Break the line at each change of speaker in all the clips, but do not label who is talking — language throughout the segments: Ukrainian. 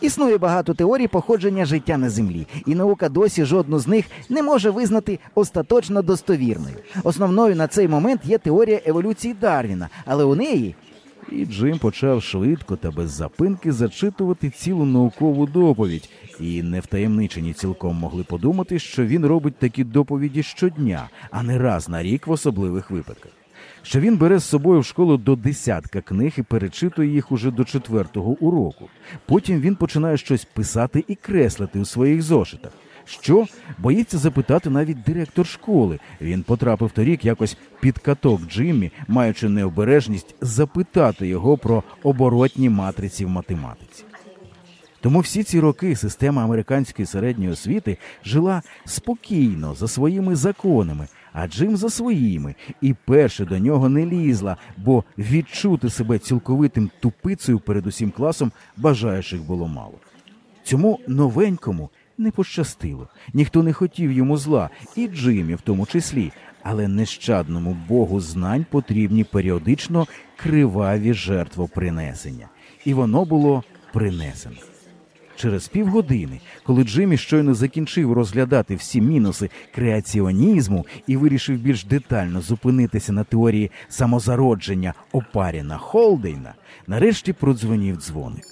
Існує багато теорій походження життя на землі, і наука досі жодну з них не може визнати остаточно достовірною. Основною на цей момент є теорія еволюції Дарвіна, але у неї
І Джим почав швидко та без запинки зачитувати цілу наукову доповідь, і невтаємничені цілком могли подумати, що він робить такі доповіді щодня, а не раз на рік в особливих випадках. Що він бере з собою в школу до десятка книг і перечитує їх уже до четвертого уроку. Потім він починає щось писати і креслити у своїх зошитах. Що боїться запитати навіть директор школи. Він потрапив торік якось під каток Джиммі, маючи необережність запитати його про оборотні матриці в математиці. Тому всі ці роки система американської середньої освіти жила спокійно за своїми законами, а Джим за своїми, і перше до нього не лізла, бо відчути себе цілковитим тупицею перед усім класом бажаючих було мало. Цьому новенькому не пощастило. Ніхто не хотів йому зла, і Джимі в тому числі. Але нещадному богу знань потрібні періодично криваві жертвопринесення. І воно було принесено. Через півгодини, коли Джиммі щойно закінчив розглядати всі мінуси креаціонізму і вирішив більш детально зупинитися на теорії самозародження Опаріна Холдейна, нарешті продзвонів дзвоник.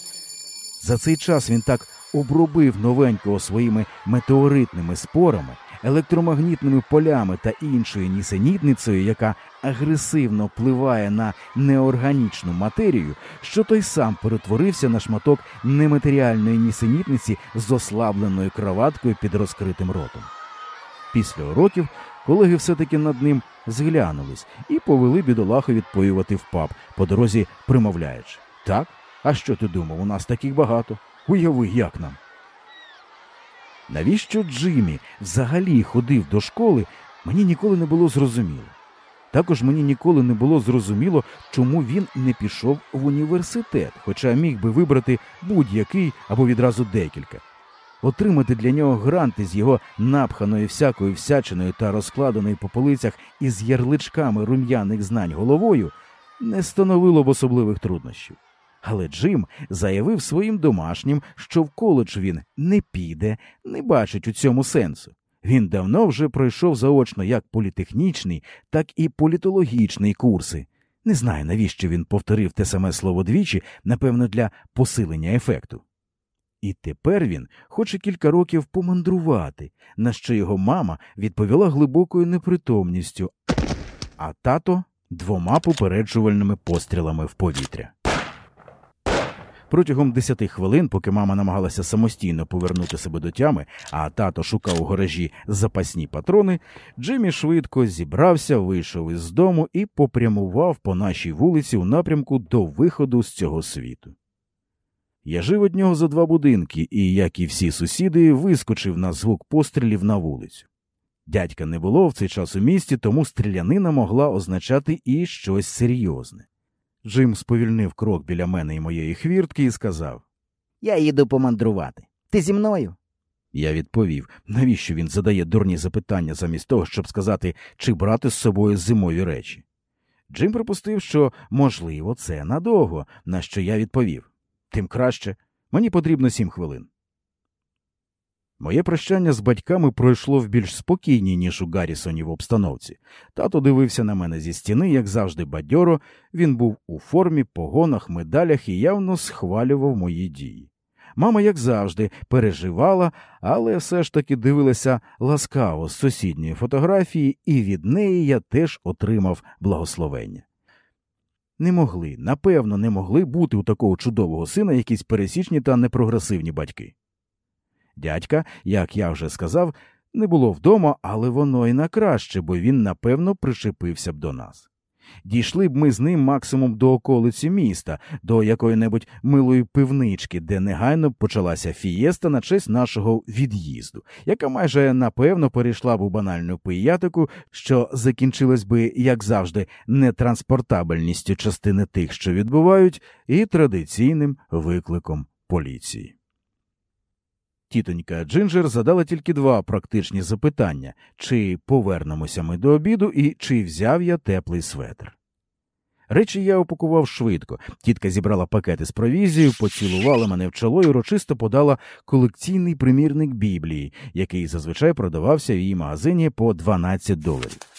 За цей час він так обробив новенького своїми метеоритними спорами, електромагнітними полями та іншою нісенітницею, яка агресивно впливає на неорганічну матерію, що той сам перетворився на шматок нематеріальної нісенітниці з ослабленою кроваткою під розкритим ротом. Після уроків колеги все-таки над ним зглянулись і повели бідолаху відпоювати в паб, по дорозі примовляючи. Так? А що ти думав, у нас таких багато? Уяви, як нам. Навіщо Джиммі взагалі ходив до школи, мені ніколи не було зрозуміло. Також мені ніколи не було зрозуміло, чому він не пішов в університет, хоча міг би вибрати будь-який або відразу декілька. Отримати для нього гранти з його напханої всякою всячиною та розкладеної по полицях із ярличками рум'яних знань головою не становило б особливих труднощів. Але Джим заявив своїм домашнім, що в коледж він не піде, не бачить у цьому сенсу. Він давно вже пройшов заочно як політехнічний, так і політологічний курси. Не знаю, навіщо він повторив те саме слово двічі, напевно, для посилення ефекту. І тепер він хоче кілька років помандрувати, на що його мама відповіла глибокою непритомністю, а тато двома попереджувальними пострілами в повітря. Протягом десяти хвилин, поки мама намагалася самостійно повернути себе до тями, а тато шукав у гаражі запасні патрони, Джиммі швидко зібрався, вийшов із дому і попрямував по нашій вулиці у напрямку до виходу з цього світу. Я жив од нього за два будинки і, як і всі сусіди, вискочив на звук пострілів на вулицю. Дядька не було в цей час у місті, тому стрілянина могла означати і щось серйозне. Джим сповільнив крок біля мене і моєї хвіртки і сказав
я їду помандрувати. Ти зі мною?
Я відповів, навіщо він задає дурні запитання замість того, щоб сказати, чи брати з собою зимові речі. Джим припустив, що, можливо, це надовго, на що я відповів тим краще, мені потрібно сім хвилин. Моє прощання з батьками пройшло в більш спокійній, ніж у Гаррісоні в обстановці. Тато дивився на мене зі стіни, як завжди, бадьоро. Він був у формі, погонах, медалях і явно схвалював мої дії. Мама, як завжди, переживала, але все ж таки дивилася ласкаво з сусідньої фотографії, і від неї я теж отримав благословення. Не могли, напевно, не могли бути у такого чудового сина якісь пересічні та непрогресивні батьки. Дядька, як я вже сказав, не було вдома, але воно й на краще, бо він, напевно, причепився б до нас. Дійшли б ми з ним максимум до околиці міста, до якої-небудь милої пивнички, де негайно почалася фієста на честь нашого від'їзду, яка майже напевно перейшла б у банальну пиятику, що закінчилась би, як завжди, нетранспортабельністю частини тих, що відбувають, і традиційним викликом поліції. Тітонька Джинджер задала тільки два практичні запитання чи повернемося ми до обіду і чи взяв я теплий светр. Речі я упакував швидко. Тітка зібрала пакети з провізією, поцілувала мене в чоло і урочисто подала колекційний примірник Біблії, який зазвичай продавався в її магазині по 12 доларів.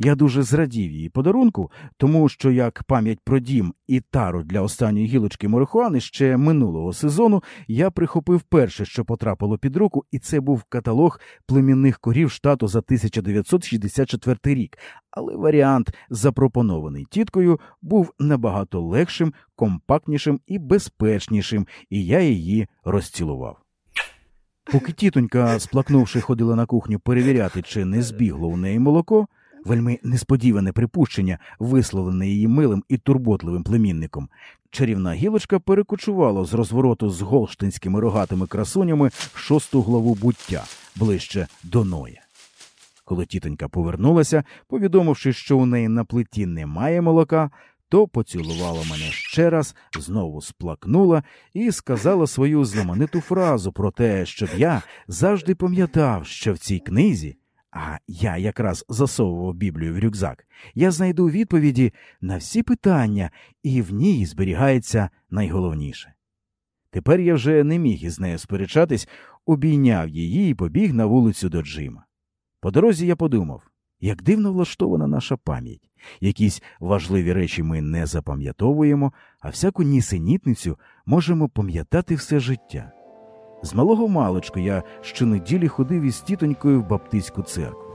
Я дуже зрадів її подарунку, тому що як пам'ять про дім і тару для останньої гілочки Морихуани ще минулого сезону я прихопив перше, що потрапило під руку, і це був каталог племінних корів штату за 1964 рік. Але варіант, запропонований тіткою, був набагато легшим, компактнішим і безпечнішим, і я її розцілував. Поки тітонька, сплакнувши, ходила на кухню перевіряти, чи не збігло у неї молоко, вельми несподіване припущення, висловлене її милим і турботливим племінником. Чарівна гілочка перекочувала з розвороту з голштинськими рогатими красунями шосту главу буття ближче до Ноя. Коли тітонька повернулася, повідомивши, що у неї на плиті немає молока, то поцілувала мене ще раз, знову сплакнула і сказала свою знамениту фразу про те, щоб я завжди пам'ятав, що в цій книзі а я якраз засовував Біблію в рюкзак, я знайду відповіді на всі питання, і в ній зберігається найголовніше. Тепер я вже не міг із нею сперечатись, обійняв її і побіг на вулицю до Джима. По дорозі я подумав, як дивно влаштована наша пам'ять. Якісь важливі речі ми не запам'ятовуємо, а всяку нісенітницю можемо пам'ятати все життя. З малого маличку я щонеділі ходив із тітонькою в баптистську церкву.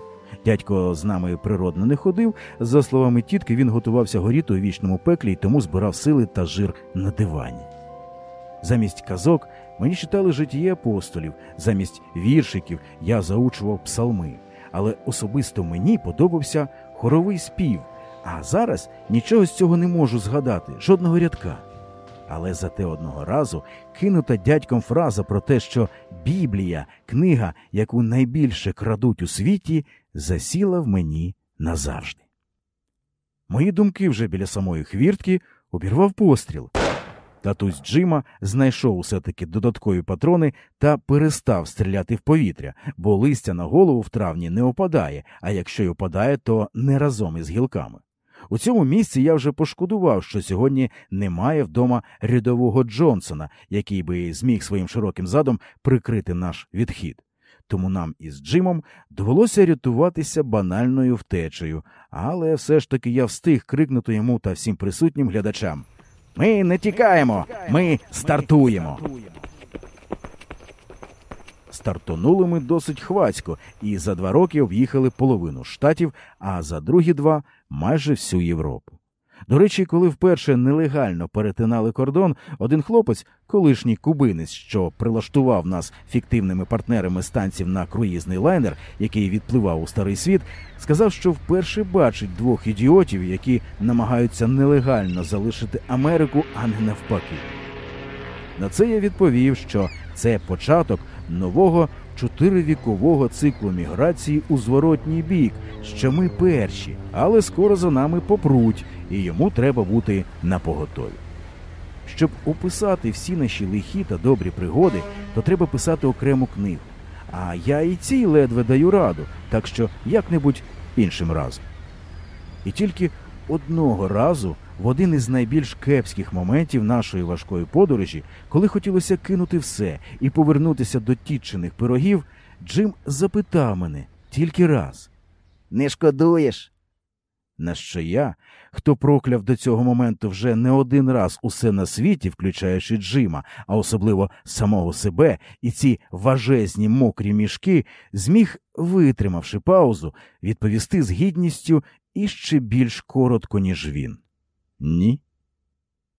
Дядько з нами природно не ходив. За словами тітки, він готувався горіти у вічному пеклі і тому збирав сили та жир на дивані. Замість казок мені читали житії апостолів, замість віршиків я заучував псалми, але особисто мені подобався хоровий спів, а зараз нічого з цього не можу згадати, жодного рядка. Але зате одного разу кинута дядьком фраза про те, що Біблія, книга, яку найбільше крадуть у світі, засіла в мені назавжди. Мої думки вже біля самої хвіртки обірвав постріл. Татусь Джима знайшов усе таки додаткові патрони та перестав стріляти в повітря, бо листя на голову в травні не опадає, а якщо й опадає, то не разом із гілками. У цьому місці я вже пошкодував, що сьогодні немає вдома рядового Джонсона, який би зміг своїм широким задом прикрити наш відхід. Тому нам із Джимом довелося рятуватися банальною втечею, але все ж таки я встиг крикнути йому та всім присутнім глядачам. Ми не тікаємо, ми стартуємо. Стартонули ми досить хвацько і за два роки об'їхали половину штатів, а за другі два майже всю Європу. До речі, коли вперше нелегально перетинали кордон, один хлопець, колишній кубинець, що прилаштував нас фіктивними партнерами станців на круїзний лайнер, який відпливав у старий світ, сказав, що вперше бачить двох ідіотів, які намагаються нелегально залишити Америку, а не навпаки. На це я відповів, що це початок нового чотиривікового циклу міграції у зворотній бік, що ми перші, але скоро за нами попруть, і йому треба бути напоготові. Щоб описати всі наші лихі та добрі пригоди, то треба писати окрему книгу. А я і цій ледве даю раду, так що як-небудь іншим разом. І тільки одного разу в один із найбільш кепських моментів нашої важкої подорожі, коли хотілося кинути все і повернутися до тітчиних пирогів, Джим запитав мене тільки раз
Не шкодуєш?
на що я, хто прокляв до цього моменту вже не один раз усе на світі, включаючи Джима, а особливо самого себе, і ці важезні мокрі мішки, зміг, витримавши паузу, відповісти з гідністю і ще більш коротко, ніж він. Ні.